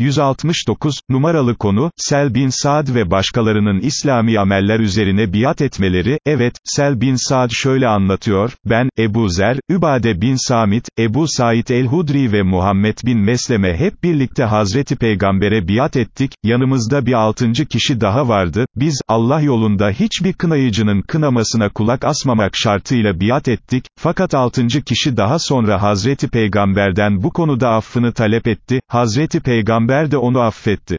169, numaralı konu, Sel bin Saad ve başkalarının İslami ameller üzerine biat etmeleri, evet, Sel bin Saad şöyle anlatıyor, ben, Ebu Zer, Übade bin Samit, Ebu Said el-Hudri ve Muhammed bin Mesleme hep birlikte Hazreti Peygamber'e biat ettik, yanımızda bir altıncı kişi daha vardı, biz, Allah yolunda hiçbir kınayıcının kınamasına kulak asmamak şartıyla biat ettik, fakat altıncı kişi daha sonra Hazreti Peygamber'den bu konuda affını talep etti, Hazreti Peygamber de onu affetti.